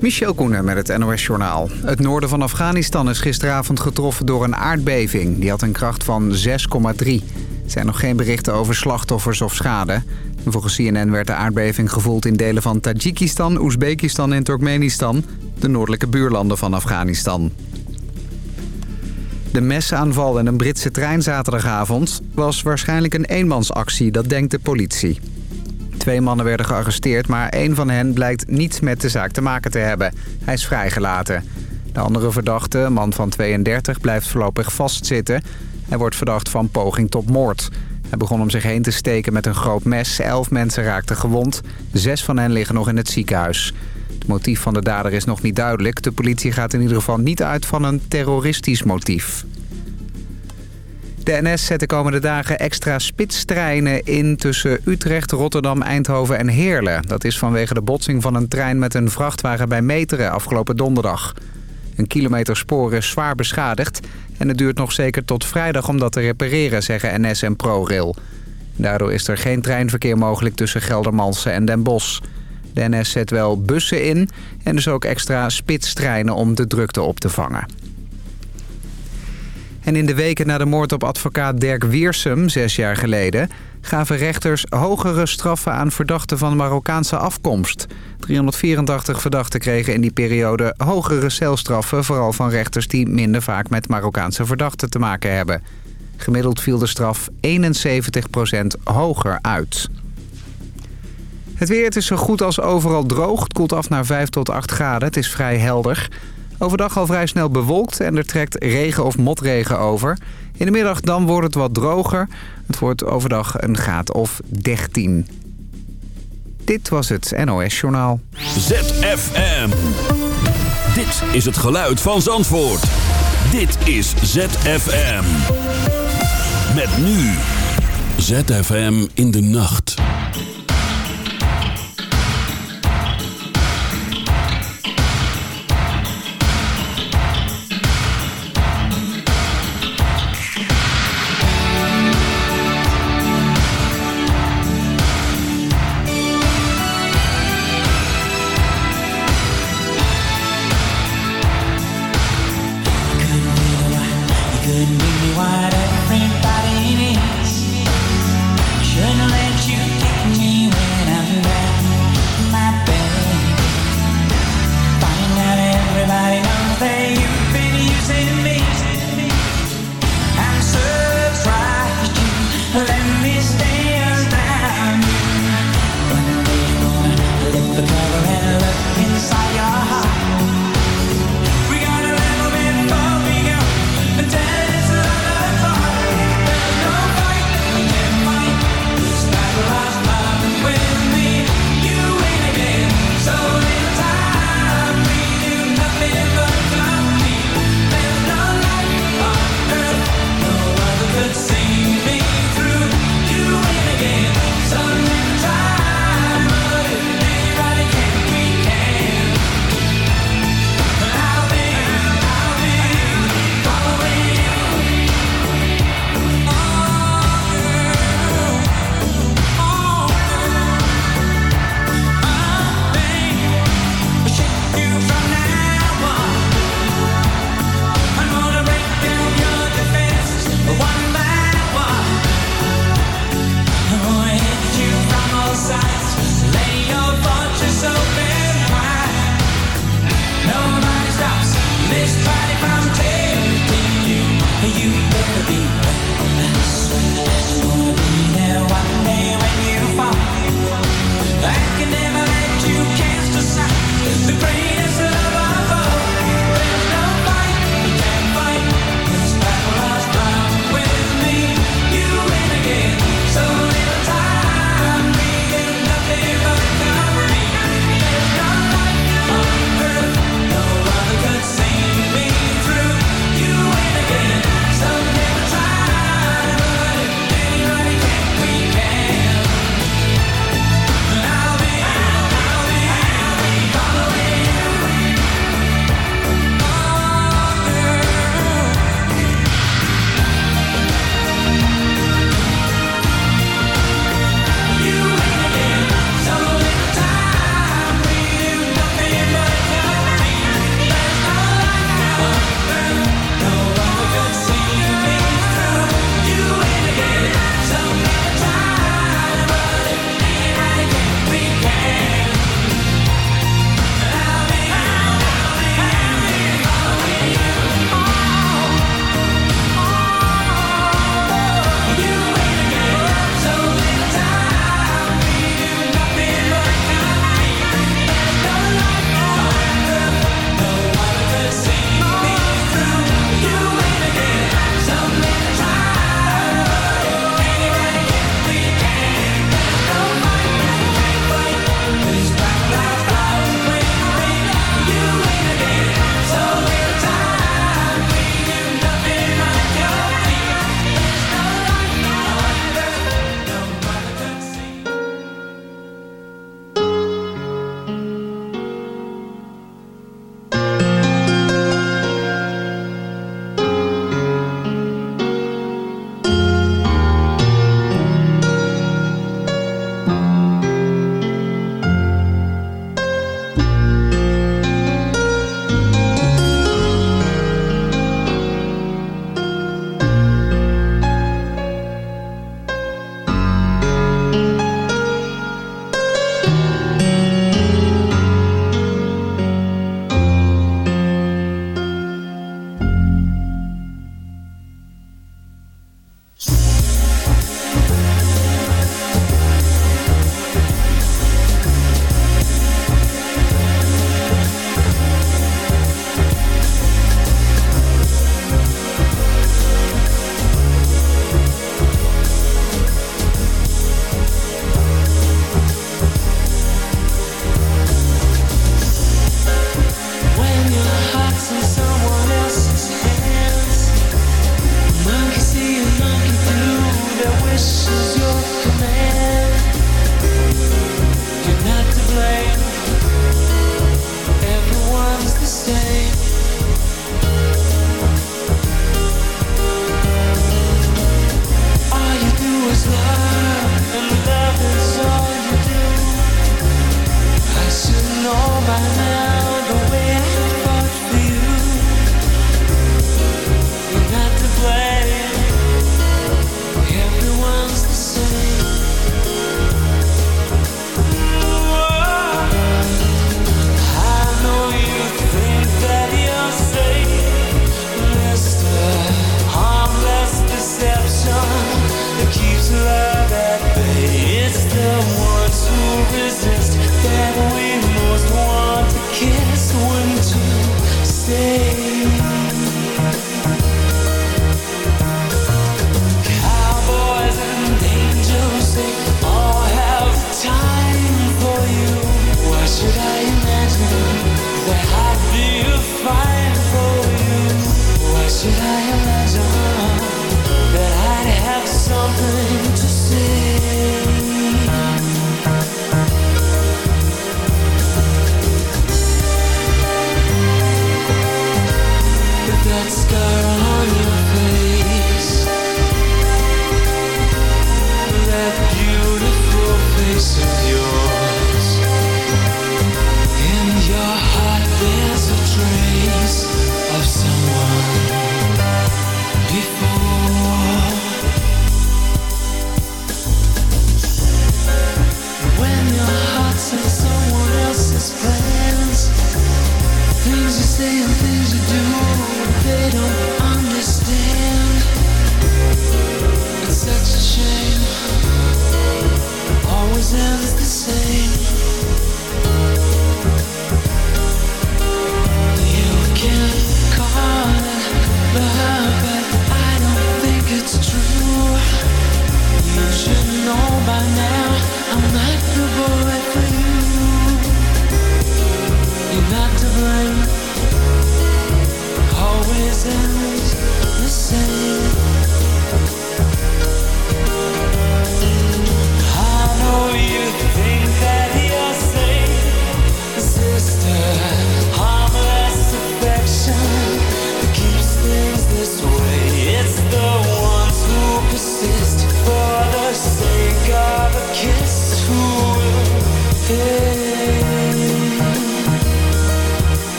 Michel Koenen met het NOS-journaal. Het noorden van Afghanistan is gisteravond getroffen door een aardbeving. Die had een kracht van 6,3. Er zijn nog geen berichten over slachtoffers of schade. Volgens CNN werd de aardbeving gevoeld in delen van Tajikistan, Oezbekistan en Turkmenistan... de noordelijke buurlanden van Afghanistan. De mesaanval in een Britse trein zaterdagavond was waarschijnlijk een eenmansactie, dat denkt de politie. Twee mannen werden gearresteerd, maar één van hen blijkt niets met de zaak te maken te hebben. Hij is vrijgelaten. De andere verdachte, een man van 32, blijft voorlopig vastzitten. Hij wordt verdacht van poging tot moord. Hij begon om zich heen te steken met een groot mes. Elf mensen raakten gewond. Zes van hen liggen nog in het ziekenhuis. Het motief van de dader is nog niet duidelijk. De politie gaat in ieder geval niet uit van een terroristisch motief. De NS zet de komende dagen extra spitstreinen in tussen Utrecht, Rotterdam, Eindhoven en Heerlen. Dat is vanwege de botsing van een trein met een vrachtwagen bij Meteren afgelopen donderdag. Een kilometer spoor is zwaar beschadigd en het duurt nog zeker tot vrijdag om dat te repareren, zeggen NS en ProRail. Daardoor is er geen treinverkeer mogelijk tussen Geldermalsen en Den Bosch. De NS zet wel bussen in en dus ook extra spitstreinen om de drukte op te vangen. En in de weken na de moord op advocaat Dirk Wiersum, zes jaar geleden... gaven rechters hogere straffen aan verdachten van Marokkaanse afkomst. 384 verdachten kregen in die periode hogere celstraffen... vooral van rechters die minder vaak met Marokkaanse verdachten te maken hebben. Gemiddeld viel de straf 71% hoger uit. Het weer is zo goed als overal droog. Het koelt af naar 5 tot 8 graden. Het is vrij helder. Overdag al vrij snel bewolkt en er trekt regen of motregen over. In de middag dan wordt het wat droger. Het wordt overdag een graad of 13. Dit was het NOS Journaal. ZFM. Dit is het geluid van Zandvoort. Dit is ZFM. Met nu. ZFM in de nacht.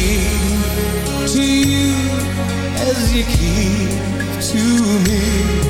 keep to you as you keep to me.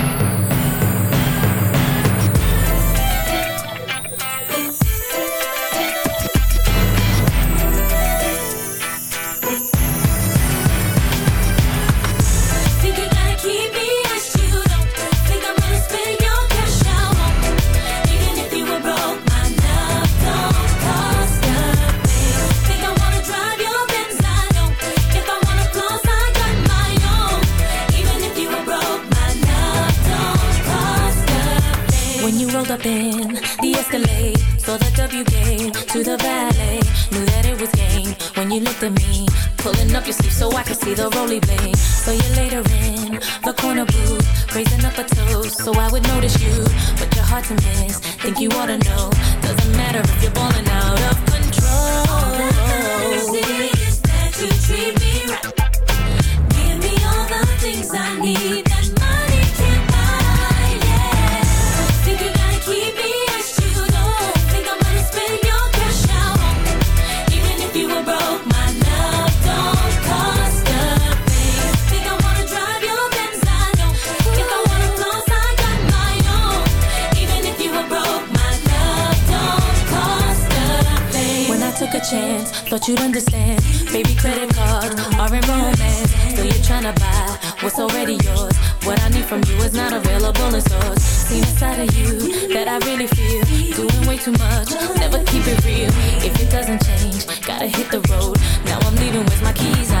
what's already yours. What I need from you is not available in stores. Seen inside of you that I really feel. Doing way too much, never keep it real. If it doesn't change, gotta hit the road. Now I'm leaving with my keys. I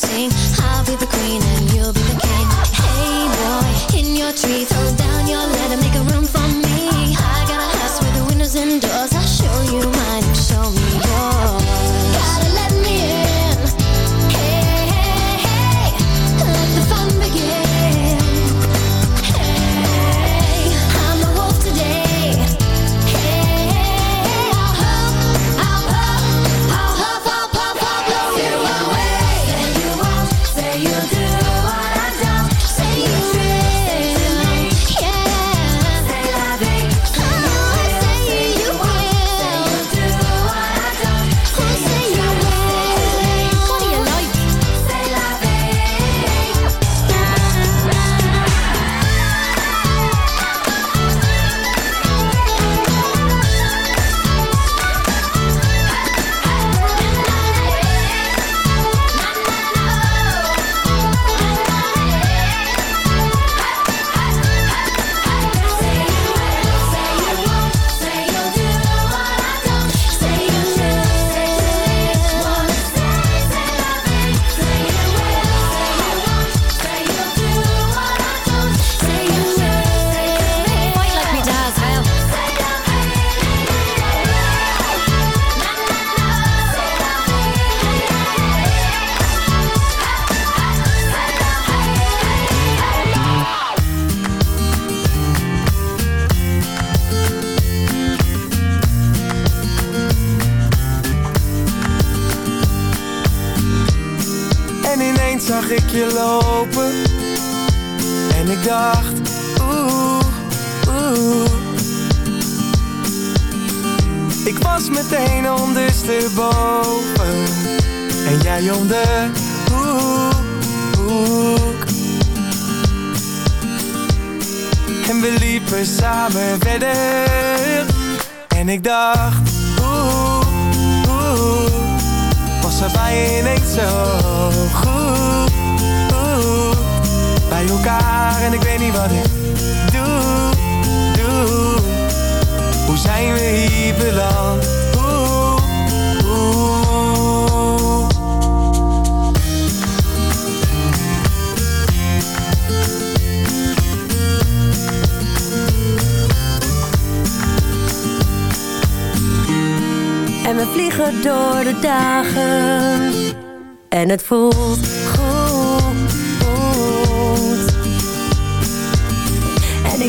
sing. I'll be the queen and you'll be the king. Hey boy, in your treats.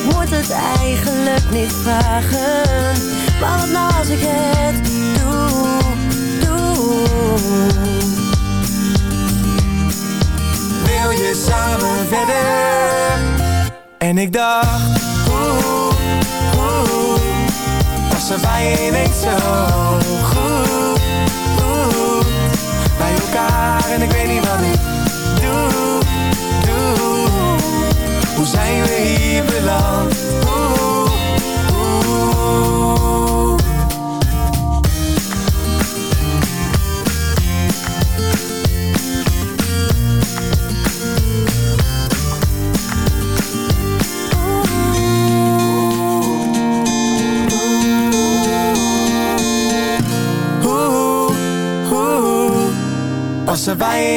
Ik moet het eigenlijk niet vragen. Maar wat nou als ik het doe, doe? Wil je samen verder? En ik dacht Oeh, oeh. Bij je ineens zo. Goed, goed Bij elkaar en ik weet niet wat ik Hoe zijn we hier beland? Hoe.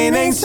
ineens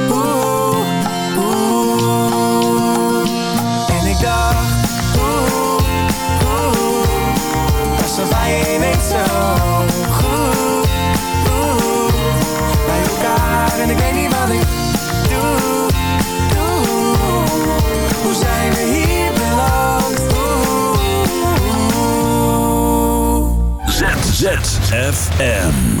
ZFM.